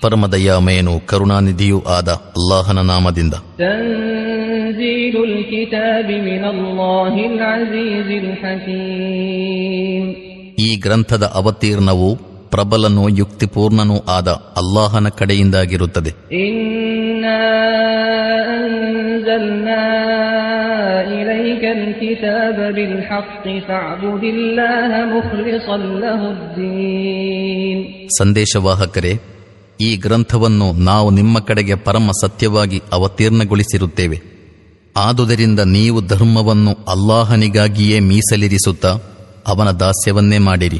ಪರಮದಯಾಮಯನು ಕರುಣಾನಿಧಿಯೂ ಆದ ಅಲ್ಲಾಹನ ನಾಮದಿಂದ. ಈ ಗ್ರಂಥದ ಅವತೀರ್ಣವು ಪ್ರಬಲನೂ ಯುಕ್ತಿಪೂರ್ಣನೂ ಆದ ಅಲ್ಲಾಹನ ಕಡೆಯಿಂದಾಗಿರುತ್ತದೆ. أنزلنا إليك الكتاب بالحق فاعبد الله مخلصا له الدين ಸಂದೇಶವಾಹಕರೇ ಈ ಗ್ರಂಥವನ್ನು ನಾವು ನಿಮ್ಮ ಕಡೆಗೆ ಪರಮ ಸತ್ಯವಾಗಿ ಅವತೀರ್ಣಗೊಳಿಸಿರುತ್ತೇವೆ ಆದುದರಿಂದ ನೀವು ಧರ್ಮವನ್ನು ಅಲ್ಲಾಹನಿಗಾಗಿಯೇ ಮೀಸಲಿರಿಸುತ್ತಾ ಅವನ ದಾಸ್ಯವನ್ನೇ ಮಾಡಿರಿ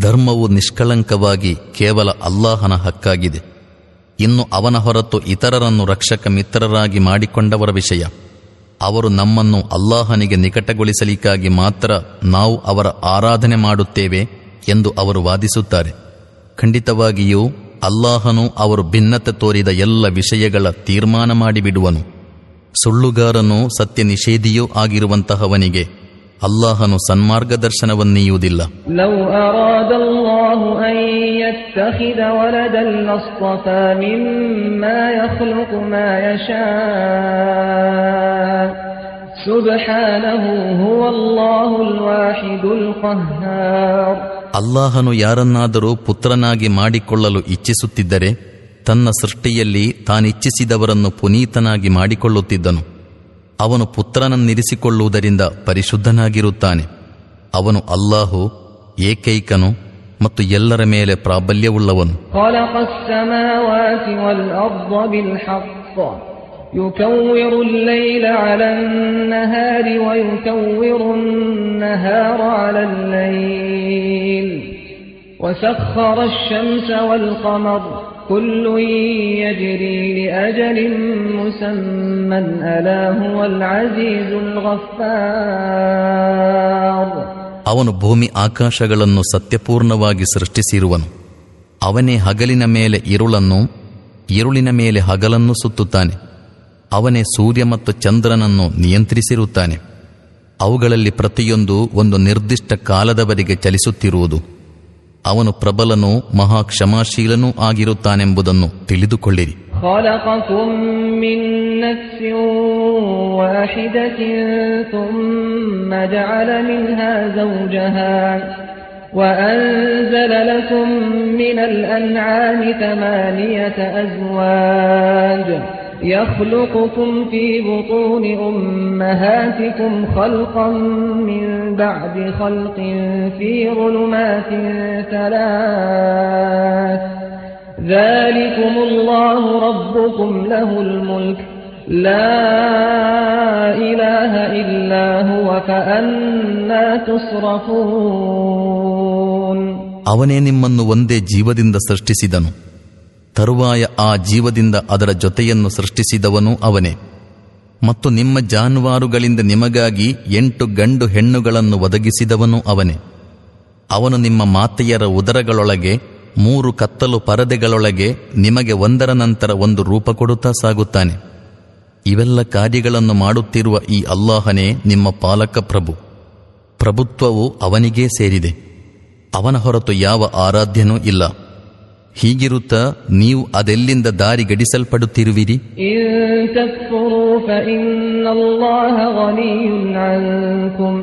ಧರ್ಮವು ನಿಷ್ಕಳಂಕವಾಗಿ ಕೇವಲ ಅಲ್ಲಾಹನ ಹಕ್ಕಾಗಿದೆ. ಇನ್ನು ಅವನ ಹೊರತು ಇತರರನ್ನು ರಕ್ಷಕ ಮಿತ್ರರಾಗಿ ಮಾಡಿಕೊಂಡವರ ವಿಷಯ. ಅವರು ನಮ್ಮನ್ನು ಅಲ್ಲಾಹನಿಗೆ ನಿಕಟಗೊಳಿಸಲಿಕ್ಕಾಗಿ ಮಾತ್ರ ನಾವು ಅವರ ಆರಾಧನೆ ಮಾಡುತ್ತೇವೆ ಎಂದು ಅವರು ವಾದಿಸುತ್ತಾರೆ. ಖಂಡಿತವಾಗಿಯೂ ಅಲ್ಲಾಹನು ಅವರು ಭಿನ್ನತೆ ತೋರಿದ ಎಲ್ಲ ವಿಷಯಗಳ ತೀರ್ಮಾನ ಮಾಡಿಬಿಡುವನು. ಸುಳ್ಳುಗಾರನೂ ಸತ್ಯ ನಿಷೇಧಿಯೂ ಆಗಿರುವಂತಹವನಿಗೆ ಅಲ್ಲಾಹನು ಸನ್ಮಾರ್ಗದರ್ಶನವನ್ನೀಯುವುದಿಲ್ಲ ಅಲ್ಲಾಹನು ಯಾರನ್ನಾದರೂ ಪುತ್ರನಾಗಿ ಮಾಡಿಕೊಳ್ಳಲು ಇಚ್ಛಿಸುತ್ತಿದ್ದರೆ ತನ್ನ ಸೃಷ್ಟಿಯಲ್ಲಿ ತಾನಿಚ್ಛಿಸಿದವರನ್ನು ಪುನೀತನಾಗಿ ಮಾಡಿಕೊಳ್ಳುತ್ತಿದ್ದನು. ಅವನು ಪುತ್ರನನ್ನಿರಿಸಿಕೊಳ್ಳುವುದರಿಂದ ಪರಿಶುದ್ಧನಾಗಿರುತ್ತಾನೆ ಅವನು ಅಲ್ಲಾಹು ಏಕೈಕನು ಮತ್ತು ಎಲ್ಲರ ಮೇಲೆ ಪ್ರಾಬಲ್ಯವುಳ್ಳವನು خلق السماوات والأرض بالحق يكور الليل على النهار ويكور النهار على الليل وسخر الشمس والقمر كل يجري لأجل مسمى ألا هو العزيز الغفار ಅವನು ಭೂಮಿ ಆಕಾಶಗಳನ್ನು ಸತ್ಯಪೂರ್ಣವಾಗಿ ಸೃಷ್ಟಿಸಿರುವನು ಅವನೇ ಹಗಲಿನ ಮೇಲೆ ಇರುಳನ್ನು ಇರುಳಿನ ಮೇಲೆ ಹಗಲನ್ನು ಸುತ್ತುತ್ತಾನೆ ಅವನೇ ಸೂರ್ಯ ಮತ್ತು ಚಂದ್ರನನ್ನು ನಿಯಂತ್ರಿಸಿರುತ್ತಾನೆ ಅವುಗಳಲ್ಲಿ ಪ್ರತಿಯೊಂದು ಒಂದು ನಿರ್ದಿಷ್ಟ ಕಾಲದವರೆಗೆ ಚಲಿಸುತ್ತಿರುವುದು ಅವನು ಪ್ರಬಲನೂ ಮಹಾ ಕ್ಷಮಾಶೀಲನೂ ಆಗಿರುತ್ತಾನೆಂಬುದನ್ನು ತಿಳಿದುಕೊಳ್ಳಿರಿ خلقكم من نفس واحدة ثم جعل منها زوجها وأنزل لكم من الأنعام ثمانية أزواج يخلقكم في بطون أمهاتكم خلقا من بعد خلق في ظلمات ثلاث ذلكم الله ربكم له الملك لا إله إلا هو فأنا تصرفون ಅವನೇ ನಿಮ್ಮನ್ನು ಒಂದೇ ಜೀವದಿಂದ ಸೃಷ್ಟಿಸಿದನು ತರುವಾಯ ಆ ಜೀವದಿಂದ ಅದರ ಜೊತೆಯನ್ನು ಸೃಷ್ಟಿಸಿದವನು ಅವನೇ. ಮತ್ತು ನಿಮ್ಮ ಜಾನುವಾರುಗಳಿಂದ ನಿಮಗಾಗಿ ಎಂಟು ಗಂಡು ಹೆಣ್ಣುಗಳನ್ನು ಒದಗಿಸಿದವನು ಅವನೇ. ಅವನು ನಿಮ್ಮ ಮಾತೆಯರ ಉದರಗಳೊಳಗೆ, ಮೂರು ಕತ್ತಲು ಪರದೆಗಳೊಳಗೆ ನಿಮಗೆ ಒಂದರ ನಂತರ ಒಂದು ರೂಪ ಕೊಡುತ್ತಾ ಸಾಗುತ್ತಾನೆ. ಇವೆಲ್ಲ ಕಾರ್ಯಗಳನ್ನು ಮಾಡುತ್ತಿರುವ ಈ ಅಲ್ಲಾಹನೇ ನಿಮ್ಮ ಪಾಲಕ ಪ್ರಭು. ಪ್ರಭುತ್ವವು ಅವನಿಗೇ ಸೇರಿದೆ. ಅವನ ಹೊರತು ಯಾವ ಆರಾಧ್ಯನೂ ಇಲ್ಲ. ಹೀಗಿರುತ್ತಾ ನೀವು ಅದೆಲ್ಲಿಂದ ದಾರಿ ಗಡಿಸಲ್ಪಡುತ್ತಿರುವಿರಿ إن تكفروا فإن الله غني عنكم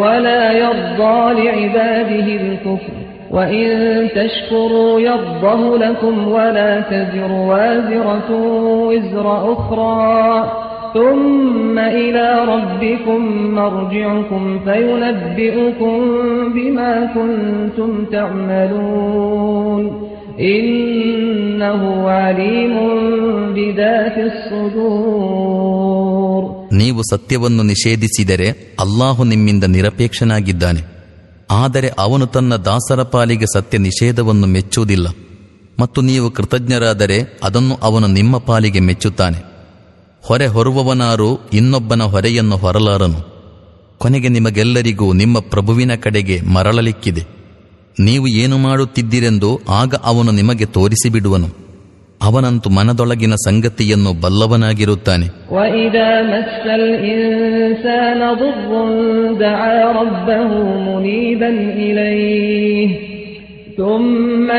ولا يرضى لعباده الكفر وإن تشكروا يرضه لكم ولا تزر وازرة وزر أخرى ثم إلى ربكم مرجعكم فينبئكم بما كنتم تعملون ನೀವು ಸತ್ಯವನ್ನು ನಿಷೇಧಿಸಿದರೆ ಅಲ್ಲಾಹು ನಿಮ್ಮಿಂದ ನಿರಪೇಕ್ಷನಾಗಿದ್ದಾನೆ. ಆದರೆ ಅವನು ತನ್ನ ದಾಸರ ಪಾಲಿಗೆ ಸತ್ಯ ನಿಷೇಧವನ್ನು ಮೆಚ್ಚುವುದಿಲ್ಲ. ಮತ್ತು ನೀವು ಕೃತಜ್ಞರಾದರೆ ಅದನ್ನು ಅವನು ನಿಮ್ಮ ಪಾಲಿಗೆ ಮೆಚ್ಚುತ್ತಾನೆ. ಹೊರೆ ಹೊರುವವನಾರು ಇನ್ನೊಬ್ಬನ ಹೊರೆಯನ್ನು ಹೊರಲಾರನು. ಕೊನೆಗೆ ನಿಮಗೆಲ್ಲರಿಗೂ ನಿಮ್ಮ ಪ್ರಭುವಿನ ಕಡೆಗೆ ಮರಳಲಿಕ್ಕಿದೆ. ನೀವು ಏನು ಮಾಡುತ್ತಿದ್ದೀರೆಂದು ಆಗ ಅವನು ನಿಮಗೆ ತೋರಿಸಿಬಿಡುವನು. ಅವನಂತೂ ಮನದೊಳಗಿನ ಸಂಗತಿಯನ್ನು ಬಲ್ಲವನಾಗಿರುತ್ತಾನೆ. ثم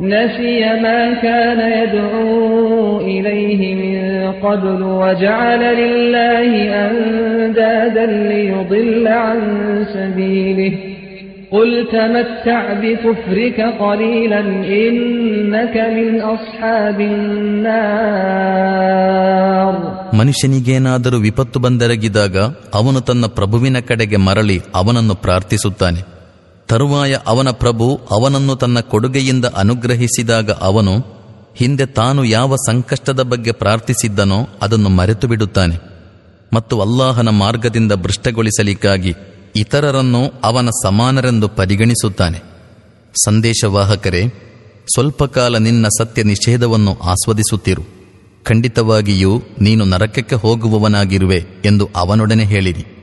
إذا خوله نعمة منه نسي ما كان يدعو إليه من قبل نسي ما كان يدعو إليه من قبل وجعل لله أندادا ليضل عن سبيله قل تمتع بكفرك قليلا إنك من أصحاب النار ಮನುಷ್ಯನಿಗೇನಾದರೂ ವಿಪತ್ತು ಬಂದೆರಗಿದಾಗ ಅವನು ತನ್ನ ಪ್ರಭುವಿನ ಕಡೆಗೆ ಮರಳಿ ಅವನನ್ನು ಪ್ರಾರ್ಥಿಸುತ್ತಾನೆ ತರುವಾಯ ಅವನ ಪ್ರಭು ಅವನನ್ನು ತನ್ನ ಕೊಡುಗೆಯಿಂದ ಅನುಗ್ರಹಿಸಿದಾಗ ಅವನು, ಹಿಂದೆ ತಾನು ಯಾವ ಸಂಕಷ್ಟದ ಬಗ್ಗೆ ಪ್ರಾರ್ಥಿಸಿದ್ದನೋ ಅದನ್ನು ಮರೆತು ಬಿಡುತ್ತಾನೆ ಮತ್ತು ಅಲ್ಲಾಹನ ಮಾರ್ಗದಿಂದ ಭ್ರಷ್ಟಗೊಳಿಸಲಿಕ್ಕಾಗಿ ಇತರರನ್ನು ಅವನ ಸಮಾನರೆಂದು ಪರಿಗಣಿಸುತ್ತಾನೆ. ಸಂದೇಶವಾಹಕರೇ, ಸ್ವಲ್ಪ ಕಾಲ ನಿನ್ನ ಸತ್ಯ ನಿಷೇಧವನ್ನು ಆಸ್ವದಿಸುತ್ತಿರು. ಖಂಡಿತವಾಗಿಯೂ ನೀನು ನರಕಕ್ಕೆ ಹೋಗುವವನಾಗಿರುವೆ ಎಂದು ಅವನೊಡನೆ ಹೇಳಿರಿ.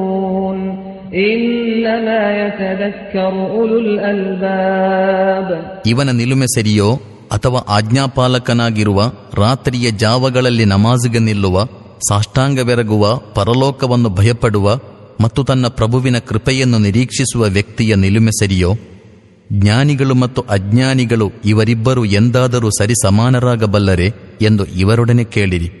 ಇವನ ನಿಲುಮೆ ಸರಿಯೋ ಅಥವಾ ಆಜ್ಞಾಪಾಲಕನಾಗಿರುವ ರಾತ್ರಿಯ ಜಾವಗಳಲ್ಲಿ ನಮಾಜಿಗೆ ನಿಲ್ಲುವ, ಸಾಷ್ಟಾಂಗವೆರಗುವ, ಪರಲೋಕವನ್ನು ಭಯಪಡುವ ಮತ್ತು ತನ್ನ ಪ್ರಭುವಿನ ಕೃಪೆಯನ್ನು ನಿರೀಕ್ಷಿಸುವ ವ್ಯಕ್ತಿಯ ನಿಲುಮೆ ಸರಿಯೋ, ಜ್ಞಾನಿಗಳು ಮತ್ತು ಅಜ್ಞಾನಿಗಳು ಇವರಿಬ್ಬರು ಎಂದಾದರೂ ಸರಿಸಮಾನರಾಗಬಲ್ಲರೆ ಎಂದು ಇವರೊಡನೆ ಕೇಳಿರಿ.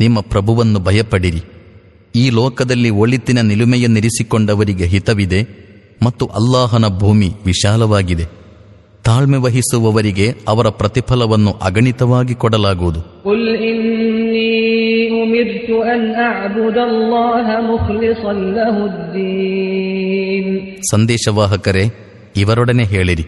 ನಿಮ್ಮ ಪ್ರಭುವನ್ನು ಭಯಪಡಿರಿ. ಈ ಲೋಕದಲ್ಲಿ ಒಳಿತಿನ ನಿಲುಮೆಯನ್ನಿರಿಸಿಕೊಂಡವರಿಗೆ ಹಿತವಿದೆ ಮತ್ತು ಅಲ್ಲಾಹನ ಭೂಮಿ ವಿಶಾಲವಾಗಿದೆ. ತಾಳ್ಮೆ ವಹಿಸುವವರಿಗೆ ಅವರ ಪ್ರತಿಫಲವನ್ನು ಅಗಣಿತವಾಗಿ ಕೊಡಲಾಗುವುದು. ಸಂದೇಶವಾಹಕರೇ ಇವರೊಡನೆ ಹೇಳಿರಿ.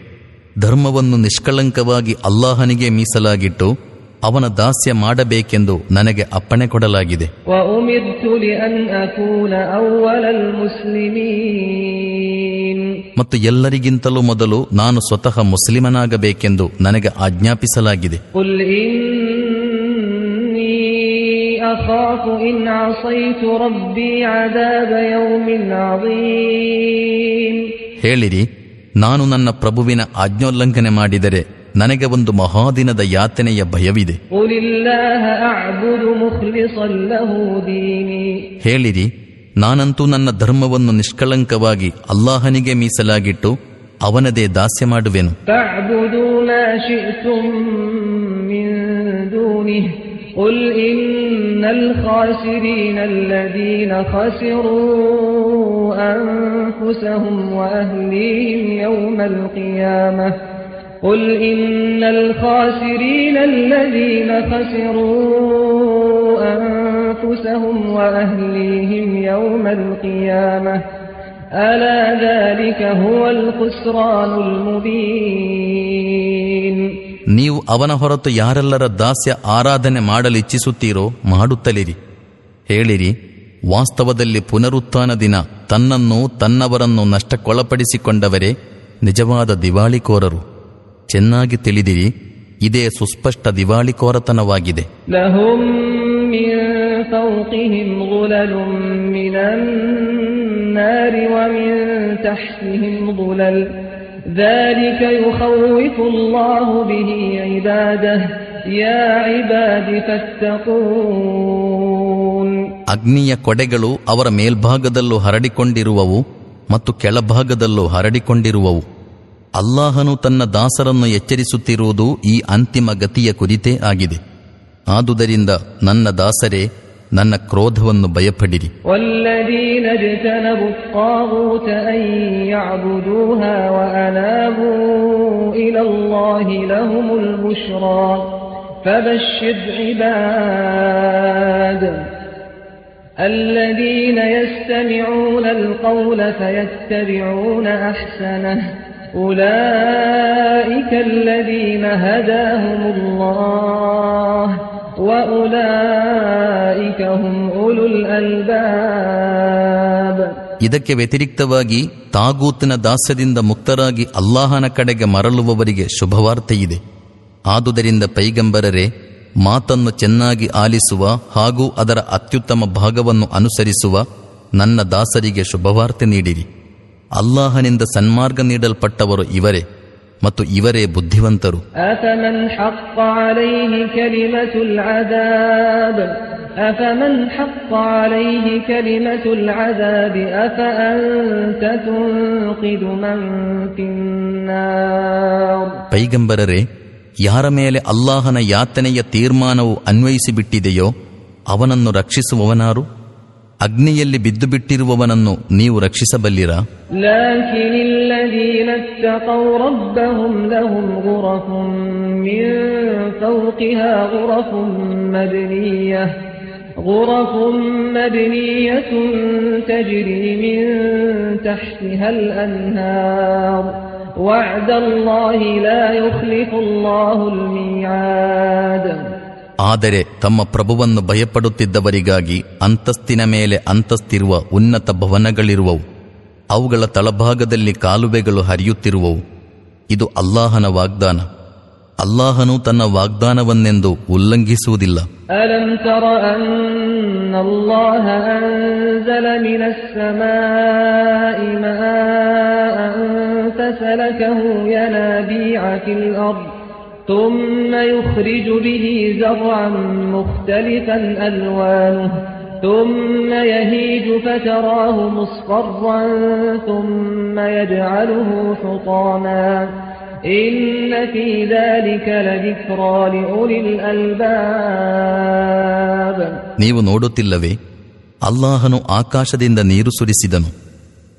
ಧರ್ಮವನ್ನು ನಿಷ್ಕಳಂಕವಾಗಿ ಅಲ್ಲಾಹನಿಗೆ ಮೀಸಲಾಗಿಟ್ಟು ಅವನ ದಾಸ್ಯ ಮಾಡಬೇಕೆಂದು ನನಗೆ ಅಪ್ಪಣೆ ಕೊಡಲಾಗಿದೆ. ಮತ್ತು ಎಲ್ಲರಿಗಿಂತಲೂ ಮೊದಲು ನಾನು ಸ್ವತಃ ಮುಸ್ಲಿಮನಾಗಬೇಕೆಂದು ನನಗೆ ಆಜ್ಞಾಪಿಸಲಾಗಿದೆ. ಹೇಳಿರಿ ನಾನು ನನ್ನ ಪ್ರಭುವಿನ ಆಜ್ಞೋಲ್ಲಂಘನೆ ಮಾಡಿದರೆ ನನಗೆ ಒಂದು ಮಹಾದಿನದ ಯಾತನೆಯ ಭಯವಿದೆ قل الله أعبد مخلصا له ديني ಹೇಳಿರಿ ನಾನಂತೂ ನನ್ನ ಧರ್ಮವನ್ನು ನಿಷ್ಕಳಂಕವಾಗಿ ಅಲ್ಲಾಹನಿಗೆ ಮೀಸಲಾಗಿಟ್ಟು ಅವನದೇ ದಾಸ್ಯ ಮಾಡುವೆನು فاعبدوا ما شئتم من دونه قل إن الخاسرين الذين خسروا أنفسهم وأهليهم يوم القيامة قل إن الخاسرين الذين خسروا أنفسهم وأهليهم يوم القيامة ألا ذلك هو الخسران المبين ನೀವು ಅವನ ಹೊರತು ಯಾರೆಲ್ಲರ ದಾಸ್ಯ ಆರಾಧನೆ ಮಾಡಲಿಚ್ಛಿಸುತ್ತೀರೋ ಮಾಡುತ್ತಲಿರಿ ಹೇಳಿರಿ ವಾಸ್ತವದಲ್ಲಿ ಪುನರುತ್ಥಾನ ದಿನ ತನ್ನನ್ನು ತನ್ನವರನ್ನು ನಷ್ಟಕ್ಕೊಳಪಡಿಸಿಕೊಂಡವರೇ ನಿಜವಾದ ದಿವಾಳಿಕೋರರು ಚೆನ್ನಾಗಿ ತಿಳಿದಿರಿ ಇದೇ ಸುಸ್ಪಷ್ಟ ದಿವಾಳಿಕೋರತನವಾಗಿದೆ ಅಗ್ನಿಯ ಕೊಡೆಗಳು ಅವರ ಮೇಲ್ಭಾಗದಲ್ಲೂ ಹರಡಿಕೊಂಡಿರುವವು ಮತ್ತು ಕೆಳಭಾಗದಲ್ಲೂ ಹರಡಿಕೊಂಡಿರುವವು. ಅಲ್ಲಾಹನು ತನ್ನ ದಾಸರನ್ನು ಎಚ್ಚರಿಸುತ್ತಿರುವುದು ಈ ಅಂತಿಮ ಗತಿಯ ಕುರಿತೇ ಆಗಿದೆ ಆದುದರಿಂದ ನನ್ನ ದಾಸರೇ ನನ್ನ ಕ್ರೋಧವನ್ನು ಭಯಪಡಿರಿ والذين اجتنبوا الطاغوت أن يعبدوها وأنابوا إلى الله لهم البشرى فبشر عباد الذين يستمعون القول فيتبعون أحسنه أولئك الذين هداهم الله وأولئك هم أولو الألباب ಇದಕ್ಕೆ ವ್ಯತಿರಿಕ್ತವಾಗಿ ತಾಗೂತಿನ ದಾಸ್ಯದಿಂದ ಮುಕ್ತರಾಗಿ ಅಲ್ಲಾಹನ ಕಡೆಗೆ ಮರಳುವವರಿಗೆ ಶುಭವಾರ್ತೆಯಿದೆ ಆದುದರಿಂದ ಪೈಗಂಬರರೆ ಮಾತನ್ನು ಚೆನ್ನಾಗಿ ಆಲಿಸುವ ಹಾಗೂ ಅದರ ಅತ್ಯುತ್ತಮ ಭಾಗವನ್ನು ಅನುಸರಿಸುವ ನನ್ನ ದಾಸರಿಗೆ ಶುಭವಾರ್ತೆ ನೀಡಿರಿ ಅಲ್ಲಾಹನಿಂದ ಸನ್ಮಾರ್ಗ ನೀಡಲ್ಪಟ್ಟವರು ಇವರೇ ಮತ್ತು ಇವರೇ ಬುದ್ಧಿವಂತರು. ಪೈಗಂಬರರೇ ಯಾರ ಮೇಲೆ ಅಲ್ಲಾಹನ ಯಾತನೆಯ ತೀರ್ಮಾನವು ಅನ್ವಯಿಸಿಬಿಟ್ಟಿದೆಯೋ ಅವನನ್ನು ರಕ್ಷಿಸುವವನಾರು? ಅಗ್ನಿಯಲ್ಲಿ ಬಿದ್ದು ಬಿಟ್ಟಿರುವವನನ್ನು ನೀವು ರಕ್ಷಿಸಬಲ್ಲಿರಾ لكن الذين اتقوا ربهم لهم غرف من فوقها غرف مبنية غرف مبنية تجري من تحتها الأنهار وعد الله لا يخلف الله الميعاد ಆದರೆ ತಮ್ಮ ಪ್ರಭುವನ್ನು ಭಯಪಡುತ್ತಿದ್ದವರಿಗಾಗಿ ಅಂತಸ್ತಿನ ಮೇಲೆ ಅಂತಸ್ತಿರುವ ಉನ್ನತ ಭವನಗಳಿರುವವು. ಅವುಗಳ ತಳಭಾಗದಲ್ಲಿ ಕಾಲುವೆಗಳು ಹರಿಯುತ್ತಿರುವವು. ಇದು ಅಲ್ಲಾಹನ ವಾಗ್ದಾನ. ಅಲ್ಲಾಹನು ತನ್ನ ವಾಗ್ದಾನವನ್ನೆಂದು ಉಲ್ಲಂಘಿಸುವುದಿಲ್ಲ. ಅಲಂ ثم يخرج به زرعا مختلفا ألوانه ثم يهيج فتراه مصفرا ثم يجعله حطاما إن في ذلك لذكرى لأولي الألباب ನೀವು ನೋಡುತ್ತಿಲ್ಲವೇ ಅಲ್ಲಾಹನು ಆಕಾಶದಿಂದ ನೀರು ಸುರಿಸಿದನು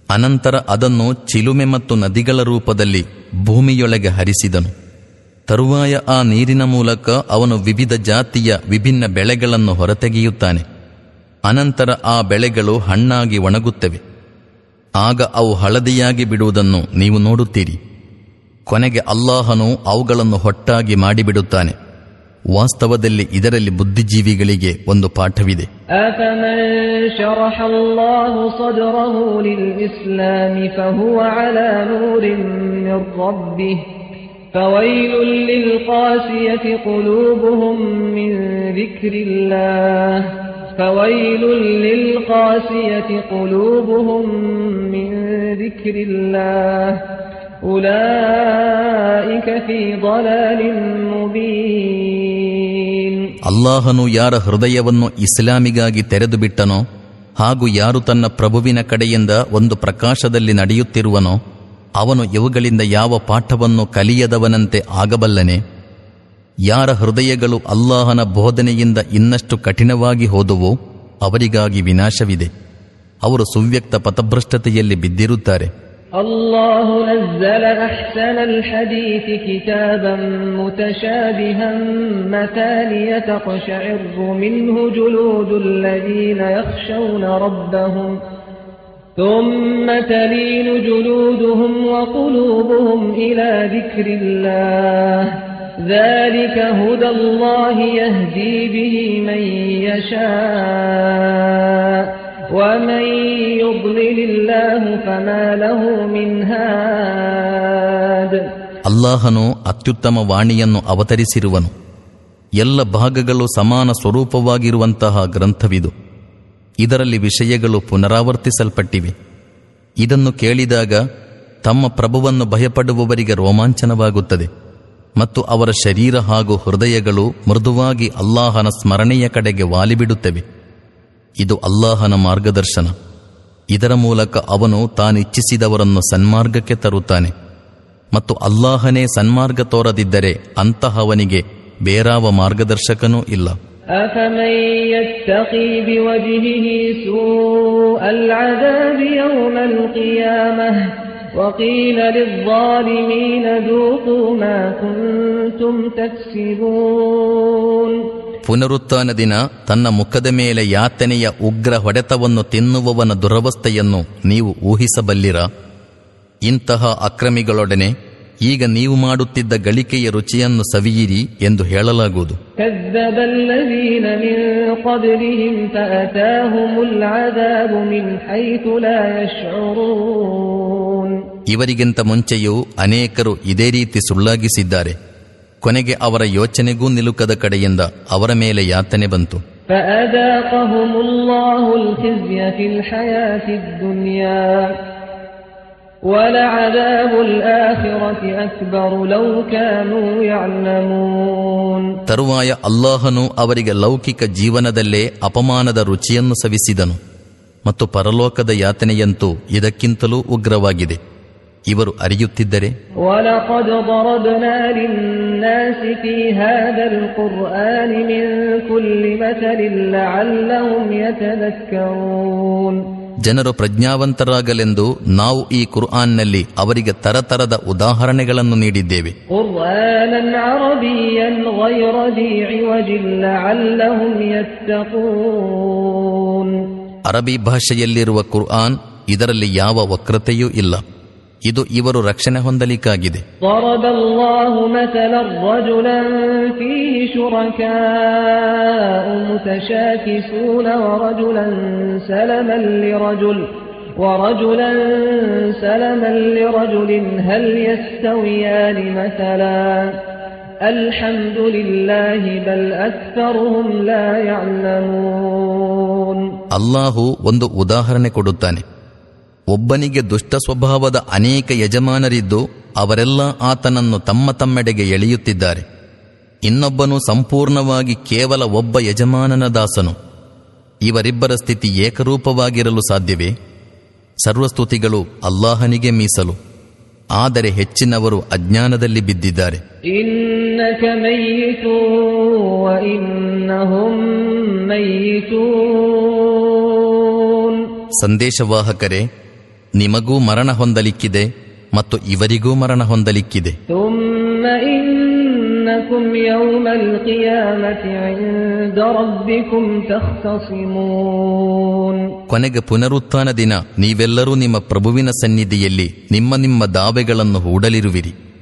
ಅನಂತರ ಅದನ್ನು ಚಿಲುಮೆ ಮತ್ತು ನದಿಗಳ ರೂಪದಲ್ಲಿ ಭೂಮಿಯೊಳಗೆ ಹರಿಸಿದನು ತರುವಾಯ ಆ ನೀರಿನ ಮೂಲಕ ಅವನು ವಿವಿಧ ಜಾತಿಯ ವಿಭಿನ್ನ ಬೆಳೆಗಳನ್ನು ಹೊರತೆಗೆಯುತ್ತಾನೆ. ಅನಂತರ ಆ ಬೆಳೆಗಳು ಹಣ್ಣಾಗಿ ಒಣಗುತ್ತವೆ. ಆಗ ಅವು ಹಳದಿಯಾಗಿ ಬಿಡುವುದನ್ನು ನೀವು ನೋಡುತ್ತೀರಿ. ಕೊನೆಗೆ ಅಲ್ಲಾಹನು ಅವುಗಳನ್ನು ಹೊಟ್ಟಾಗಿ ಮಾಡಿಬಿಡುತ್ತಾನೆ. ವಾಸ್ತವದಲ್ಲಿ ಇದರಲ್ಲಿ ಬುದ್ಧಿಜೀವಿಗಳಿಗೆ ಒಂದು ಪಾಠವಿದೆ. ಅಲ್ಲಾಹು فويل للقاسية قلوبهم من ذكر الله فويل للقاسية قلوبهم من ذكر الله أولئك في ضلال مبين ಅಲ್ಲಾಹನು ಯಾರ ಹೃದಯವನ್ನು ಇಸ್ಲಾಮಿಗಾಗಿ ತೆರೆದು ಬಿಟ್ಟನೋ ಹಾಗೂ ಯಾರು ತನ್ನ ಪ್ರಭುವಿನ ಕಡೆಯಿಂದ ಒಂದು ಪ್ರಕಾಶದಲ್ಲಿ ನಡೆಯುತ್ತಿರುವನೋ ಅವನು ಇವುಗಳಿಂದ ಯಾವ ಪಾಠವನ್ನು ಕಲಿಯದವನಂತೆ ಆಗಬಲ್ಲನೆ ಯಾರ ಹೃದಯಗಳು ಅಲ್ಲಾಹನ ಬೋಧನೆಯಿಂದ ಇನ್ನಷ್ಟು ಕಠಿಣವಾಗಿ ಹೋದುವೋ ಅವರಿಗಾಗಿ ವಿನಾಶವಿದೆ ಅವರು ಸುವ್ಯಕ್ತ ಪಥಭ್ರಷ್ಟತೆಯಲ್ಲಿ ಬಿದ್ದಿರುತ್ತಾರೆ الله نزل أحسن الحديث كتابا متشابها مثانية تقشعر منه جلود الذين يخشون ربهم ثم تلين جلودهم وقلوبهم إلى ذكر الله ذلك هدى الله يهدي به من يشاء ومن يضلل الله فما له من هاد ಅಲ್ಲಾಹನು ಅತ್ಯುತ್ತಮ ವಾಣಿಯನ್ನು ಅವತರಿಸಿರುವನು ಎಲ್ಲ ಭಾಗಗಳು ಸಮಾನ ಸ್ವರೂಪವಾಗಿರುವಂತಹ ಗ್ರಂಥವಿದು ಇದರಲ್ಲಿ ವಿಷಯಗಳು ಪುನರಾವರ್ತಿಸಲ್ಪಟ್ಟಿವೆ. ಇದನ್ನು ಕೇಳಿದಾಗ ತಮ್ಮ ಪ್ರಭುವನ್ನು ಭಯಪಡುವವರಿಗೆ ರೋಮಾಂಚನವಾಗುತ್ತದೆ ಮತ್ತು ಅವರ ಶರೀರ ಹಾಗೂ ಹೃದಯಗಳು ಮೃದುವಾಗಿ ಅಲ್ಲಾಹನ ಸ್ಮರಣೆಯ ಕಡೆಗೆ ವಾಲಿಬಿಡುತ್ತವೆ. ಇದು ಅಲ್ಲಾಹನ ಮಾರ್ಗದರ್ಶನ. ಇದರ ಮೂಲಕ ಅವನು ತಾನಿಚ್ಛಿಸಿದವರನ್ನು ಸನ್ಮಾರ್ಗಕ್ಕೆ ತರುತ್ತಾನೆ ಮತ್ತು ಅಲ್ಲಾಹನೇ ಸನ್ಮಾರ್ಗ ತೋರದಿದ್ದರೆ ಅಂತಹವನಿಗೆ ಬೇರಾವ ಮಾರ್ಗದರ್ಶಕನೂ ಇಲ್ಲ. أفمن يتقي بوجهه سوء العذاب يوم القيامة وقيل للظالمين ذوقوا ما كنتم تكسبون ಪುನರುತ್ಥಾನ ದಿನ ತನ್ನ ಮುಖದ ಮೇಲೆ ಯಾತನೆಯ ಉಗ್ರ ಹೊಡೆತವನ್ನು ತಿನ್ನುವವನ ದುರವಸ್ಥೆಯನ್ನು ನೀವು ಊಹಿಸಬಲ್ಲಿರ ಇಂತಹ ಅಕ್ರಮಿಗಳೊಡನೆ ಈಗ ನೀವು ಮಾಡುತ್ತಿದ್ದ ಗಳಿಕೆಯ ರುಚಿಯನ್ನು ಸವಿಯಿರಿ ಎಂದು ಹೇಳಲಾಗುವುದು كذب الذين من قبلهم فأتاهم العذاب من حيث لا يشعرون ಇವರಿಗಿಂತ ಮುಂಚೆಯೂ ಅನೇಕರು ಇದೇ ರೀತಿ ಸುಳ್ಳಾಗಿಸಿದ್ದಾರೆ ಕೊನೆಗೆ ಅವರ ಯೋಚನೆಗೂ ನಿಲುಕದ ಕಡೆಯಿಂದ ಅವರ ಮೇಲೆ ಯಾತನೆ ಬಂತು فأذاقهم الله الخزي في الحياة الدنيا ತರುವಾಯ ಅಲ್ಲಾಹನು ಅವರಿಗೆ ಲೌಕಿಕ ಜೀವನದಲ್ಲೇ ಅಪಮಾನದ ರುಚಿಯನ್ನು ಸವಿಸಿದನು ಮತ್ತು ಪರಲೋಕದ ಯಾತನೆಯಂತೂ ಇದಕ್ಕಿಂತಲೂ ಉಗ್ರವಾಗಿದೆ. ಇವರು ಅರಿಯುತ್ತಿದ್ದರೆ ಜನರು ಪ್ರಜ್ಞಾವಂತರಾಗಲೆಂದು ನಾವು ಈ ಕುರ್ಆನ್ನಲ್ಲಿ ಅವರಿಗೆ ತರತರದ ಉದಾಹರಣೆಗಳನ್ನು ನೀಡಿದ್ದೇವೆ. ಅರಬಿ ಭಾಷೆಯಲ್ಲಿರುವ ಕುರ್ಆನ್ ಇದರಲ್ಲಿ ಯಾವ ವಕ್ರತೆಯೂ ಇಲ್ಲ. ಇದು ಇವರು ರಕ್ಷಣೆ ಹೊಂದಲಿಕ್ಕಾಗಿದೆ ضرب الله مثلا رجلا فيه شركاء متشاكسون ورجلا سلما لرجل ورجلا سلما لرجل هل يستويان مثلا الحمد لله بل أكثرهم لا يعلمون ಅಲ್ಲಾಹು ಒಂದು ಉದಾಹರಣೆ ಕೊಡುತ್ತಾನೆ ಒಬ್ಬನಿಗೆ ದುಷ್ಟ ಸ್ವಭಾವದ ಅನೇಕ ಯಜಮಾನರಿದ್ದು ಅವರೆಲ್ಲ ಆತನನ್ನು ತಮ್ಮ ತಮ್ಮೆಡೆಗೆ ಎಳೆಯುತ್ತಿದ್ದಾರೆ. ಇನ್ನೊಬ್ಬನು ಸಂಪೂರ್ಣವಾಗಿ ಕೇವಲ ಒಬ್ಬ ಯಜಮಾನನ ದಾಸನು. ಇವರಿಬ್ಬರ ಸ್ಥಿತಿ ಏಕರೂಪವಾಗಿರಲು ಸಾಧ್ಯವೇ? ಸರ್ವಸ್ತುತಿಗಳು ಅಲ್ಲಾಹನಿಗೆ ಮೀಸಲು. ಆದರೆ ಹೆಚ್ಚಿನವರು ಅಜ್ಞಾನದಲ್ಲಿ ಬಿದ್ದಿದ್ದಾರೆ. ಸಂದೇಶವಾಹಕರೇ ನಿಮಗೂ ಮರಣ ಹೊಂದಲಿಕ್ಕಿದೆ ಮತ್ತು ಇವರಿಗೂ ಮರಣ ಹೊಂದಲಿಕ್ಕಿದೆ. ಕೊನೆಗೆ ಪುನರುತ್ಥಾನ ದಿನ ನೀವೆಲ್ಲರೂ ನಿಮ್ಮ ಪ್ರಭುವಿನ ಸನ್ನಿಧಿಯಲ್ಲಿ ನಿಮ್ಮ ನಿಮ್ಮ ದಾವೆಗಳನ್ನು ಹೂಡಲಿರುವಿರಿ.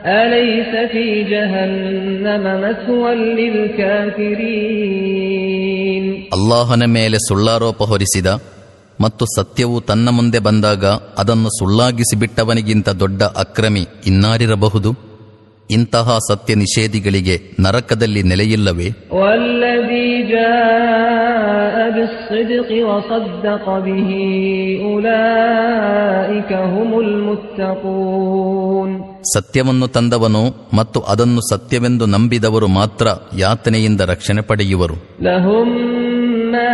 فمن أظلم ممن كذب على الله وكذب بالصدق إذ جاءه أليس في جهنم مثوى للكافرين ಅಲ್ಲಾಹನ ಮೇಲೆ ಸುಳ್ಳಾರೋಪ ಹೊರಿಸಿದ ಮತ್ತು ಸತ್ಯವು ತನ್ನ ಮುಂದೆ ಬಂದಾಗ ಅದನ್ನು ಸುಳ್ಳಾಗಿಸಿಬಿಟ್ಟವನಿಗಿಂತ ದೊಡ್ಡ ಅಕ್ರಮಿ ಇನ್ನಾರಿರಬಹುದು ಇಂತಹ ಸತ್ಯ ನಿಷೇಧಿಗಳಿಗೆ ನರಕದಲ್ಲಿ ನೆಲೆಯಿಲ್ಲವೇ والذي جاء بالصدق وصدق به أولئك هم المتقون ಸತ್ಯವನ್ನು ತಂದವನು ಮತ್ತು ಅದನ್ನು ಸತ್ಯವೆಂದು ನಂಬಿದವರು ಮಾತ್ರ ಯಾತನೆಯಿಂದ ರಕ್ಷಣೆ ಪಡೆಯುವರು لهم ما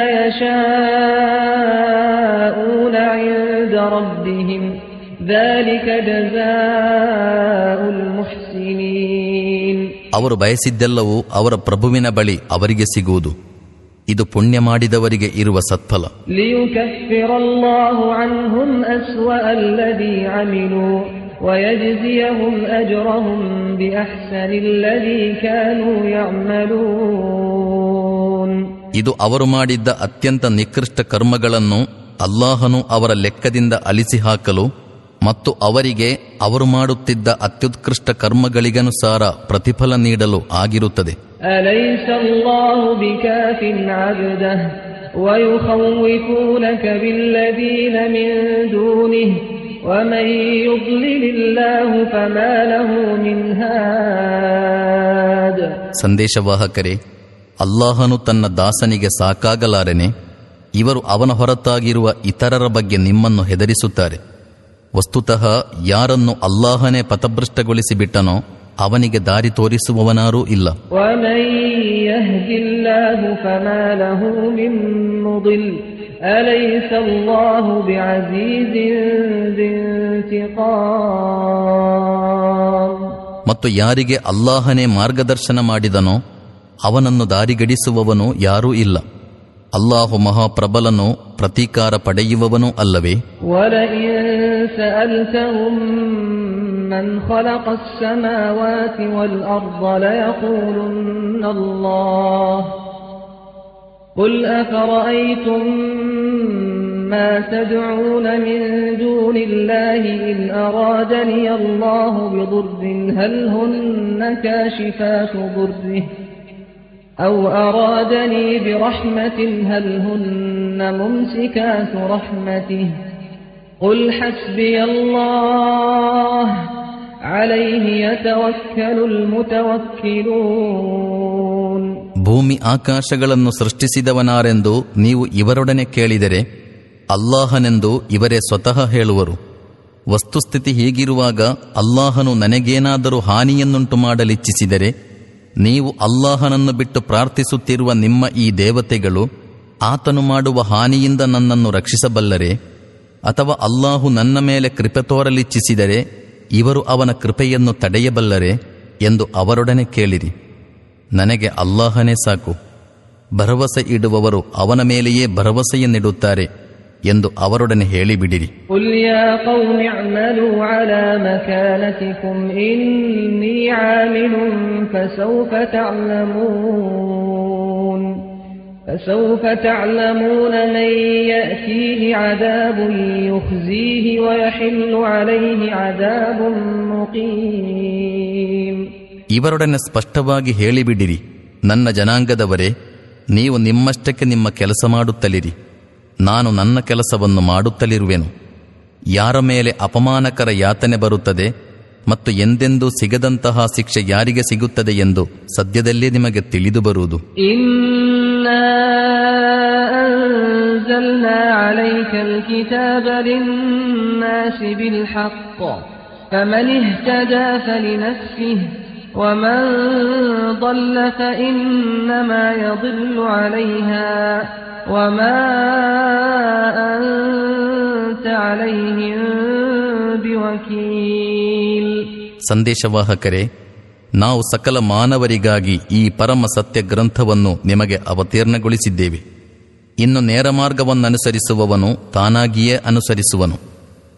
يشاءون عند ربهم ذلك جزاء المحسنين ಅವರು ಬಯಸಿದ್ದೆಲ್ಲವೂ ಅವರ ಪ್ರಭುವಿನ ಬಳಿ ಅವರಿಗೆ ಸಿಗುವುದು. ಇದು ಪುಣ್ಯ ಮಾಡಿದವರಿಗೆ ಇರುವ ಸತ್ಫಲ. ಇದು ಅವರು ಮಾಡಿದ್ದ ಅತ್ಯಂತ ನಿಕೃಷ್ಟ ಕರ್ಮಗಳನ್ನು ಅಲ್ಲಾಹನು ಅವರ ಲೆಕ್ಕದಿಂದ ಅಲಿಸಿ ಹಾಕಲು ಮತ್ತು ಅವರಿಗೆ ಅವರು ಮಾಡುತ್ತಿದ್ದ ಅತ್ಯುತ್ಕೃಷ್ಟ ಕರ್ಮಗಳಿಗನುಸಾರ ಪ್ರತಿಫಲ ನೀಡಲು ಆಗಿರುತ್ತದೆ. ಸಂದೇಶವಾಹಕರೇ ಅಲ್ಲಾಹನು ತನ್ನ ದಾಸನಿಗೆ ಸಾಕಾಗಲಾರನೆ ಇವರು ಅವನ ಹೊರತಾಗಿರುವ ಇತರರ ಬಗ್ಗೆ ನಿಮ್ಮನ್ನು ಹೆದರಿಸುತ್ತಾರೆ. ವಸ್ತುತಃ ಯಾರನ್ನು ಅಲ್ಲಾಹನೇ ಪಥಭ್ರಷ್ಟಗೊಳಿಸಿ ಬಿಟ್ಟನೋ ಅವನಿಗೆ ದಾರಿ ತೋರಿಸುವವನಾರೂ ಇಲ್ಲ. ಮತ್ತು ಯಾರಿಗೆ ಅಲ್ಲಾಹನೇ ಮಾರ್ಗದರ್ಶನ ಮಾಡಿದನೋ ಅವನನ್ನು ದಾರಿಗಡಿಸುವವನು ಯಾರೂ ಇಲ್ಲ. ಅಲ್ಲಾಹು ಮಹಾಪ್ರಬಲನು ಪ್ರತೀಕಾರ ಪಡೆಯುವವನೂ ಅಲ್ಲವೇ ولئن سألتهم من خلق السماوات والأرض ليقولن الله قل أفرأيتم ما تدعون من دون الله إن أرادني الله بضر هل هن كاشفات ضره أو أرادني برحمة هل هن ممسكات رحمته قل حسبي الله عليه يتوكل المتوكلون ಭೂಮಿ ಆಕಾಶಗಳನ್ನು ಸೃಷ್ಟಿಸಿದವನಾರೆಂದು ನೀವು ಇವರೊಡನೆ ಕೇಳಿದರೆ ಅಲ್ಲಾಹನೆಂದು ಇವರೇ ಸ್ವತಃ ಹೇಳುವರು ವಸ್ತುಸ್ಥಿತಿ ಹೀಗಿರುವಾಗ ಅಲ್ಲಾಹನು ನನಗೇನಾದರೂ ಹಾನಿಯನ್ನುಂಟು ಮಾಡಲಿಚ್ಛಿಸಿದರೆ ನೀವು ಅಲ್ಲಾಹನನ್ನು ಬಿಟ್ಟು ಪ್ರಾರ್ಥಿಸುತ್ತಿರುವ ನಿಮ್ಮ ಈ ದೇವತೆಗಳು ಆತನು ಮಾಡುವ ಹಾನಿಯಿಂದ ನನ್ನನ್ನು ರಕ್ಷಿಸಬಲ್ಲರೆ, ಅಥವಾ ಅಲ್ಲಾಹು ನನ್ನ ಮೇಲೆ ಕೃಪೆ ತೋರಲಿಚ್ಛಿಸಿದರೆ ಇವರು ಅವನ ಕೃಪೆಯನ್ನು ತಡೆಯಬಲ್ಲರೆ ಎಂದು ಅವರೊಡನೆ ಕೇಳಿರಿ. ನನಗೆ ಅಲ್ಲಾಹನೇ ಸಾಕು. ಭರವಸೆ ಇಡುವವರು ಅವನ ಮೇಲೆಯೇ ಭರವಸೆಯನ್ನಿಡುತ್ತಾರೆ. ಎಂದು ಅವರೊಡನೆ ಹೇಳಿಬಿಡಿರಿ قل يا قوم اعملوا على مكانتكم إني عامل فسوف تعلمون فسوف تعلمون من يأتيه عذاب يخزيه ويحل عليه عذاب مقيم ಇವರೊಡನೆ ಸ್ಪಷ್ಟವಾಗಿ ಹೇಳಿಬಿಡಿರಿ ನನ್ನ ಜನಾಂಗದವರೇ ನೀವು ನಿಮ್ಮಷ್ಟಕ್ಕೆ ನಿಮ್ಮ ಕೆಲಸ ಮಾಡುತ್ತಲಿರಿ ನಾನು ನನ್ನ ಕೆಲಸವನ್ನು ಮಾಡುತ್ತಲಿರುವೆನು ಯಾರ ಮೇಲೆ ಅಪಮಾನಕರ ಯಾತನೆ ಬರುತ್ತದೆ ಮತ್ತು ಎಂದೆಂದೂ ಸಿಗದಂತಹ ಶಿಕ್ಷೆ ಯಾರಿಗೆ ಸಿಗುತ್ತದೆ ಎಂದು ಸದ್ಯದಲ್ಲೇ ನಿಮಗೆ ತಿಳಿದು ಬರುವುದು إنا أنزلنا عليك الكتاب للناس بالحق فمن اهتدى فلنفسه ومن ضل فإنما يضل عليها وما أنت عليهم بوكيل ಸಂದೇಶವಾಹಕರೇ ನಾವು ಸಕಲ ಮಾನವರಿಗಾಗಿ ಈ ಪರಮ ಸತ್ಯ ಗ್ರಂಥವನ್ನು ನಿಮಗೆ ಅವತೀರ್ಣಗೊಳಿಸಿದ್ದೇವೆ ಇನ್ನು ನೇರ ಮಾರ್ಗವನ್ನನುಸರಿಸುವವನು ತಾನಾಗಿಯೇ ಅನುಸರಿಸುವನು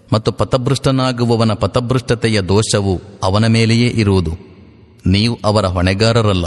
ಮತ್ತು ಪಥಭೃಷ್ಟನಾಗುವವನ ಪಥಭೃಷ್ಟತೆಯ ದೋಷವು ಅವನ ಮೇಲೆಯೇ ಇರುವುದು ನೀವು ಅವರ ಹೊಣೆಗಾರರಲ್ಲ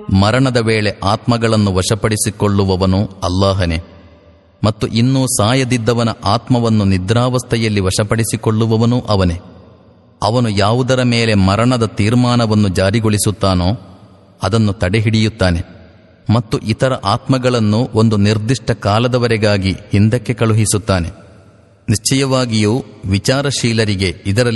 ಮರಣದ ವೇಳೆ ಆತ್ಮಗಳನ್ನು ವಶಪಡಿಸಿಕೊಳ್ಳುವವನು ಅಲ್ಲಾಹನೇ. ಮತ್ತು ಇನ್ನೂ ಸಾಯದಿದ್ದವನ ಆತ್ಮವನ್ನು ನಿದ್ರಾವಸ್ಥೆಯಲ್ಲಿ ವಶಪಡಿಸಿಕೊಳ್ಳುವವನು ಅವನೇ. ಅವನು ಯಾವುದರ ಮೇಲೆ ಮರಣದ ತೀರ್ಮಾನವನ್ನು ಜಾರಿಗೊಳಿಸುತ್ತಾನೋ ಅದನ್ನು ತಡೆಹಿಡಿಯುತ್ತಾನೆ. ಮತ್ತು ಇತರ ಆತ್ಮಗಳನ್ನು ಒಂದು ನಿರ್ದಿಷ್ಟ ಕಾಲದವರೆಗಾಗಿ ಹಿಂದಕ್ಕೆ ಕಳುಹಿಸುತ್ತಾನೆ. ನಿಶ್ಚಯವಾಗಿಯೂ ವಿಚಾರಶೀಲರಿಗೆ ಇದರಲ್ಲಿ